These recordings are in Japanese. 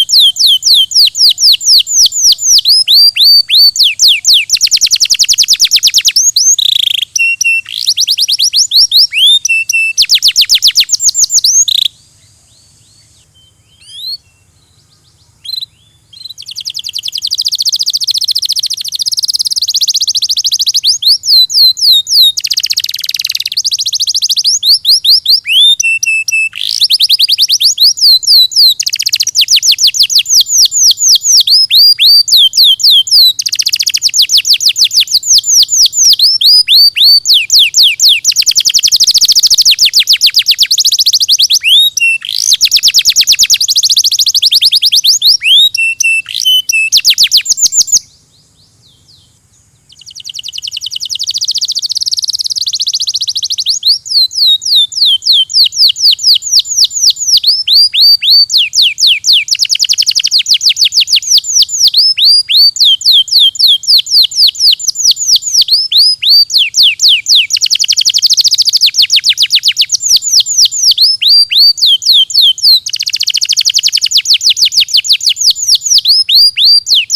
フッ。you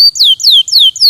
何?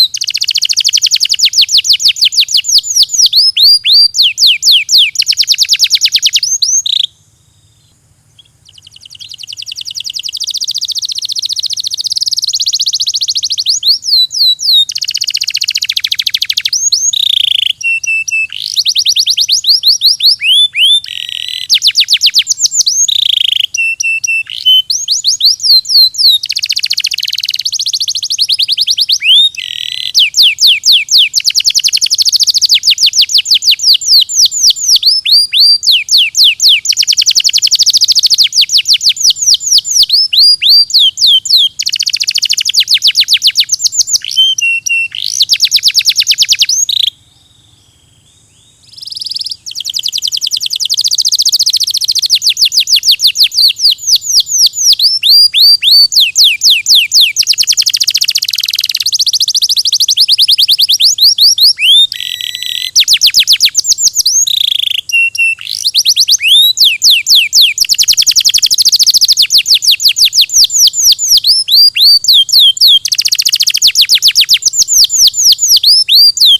you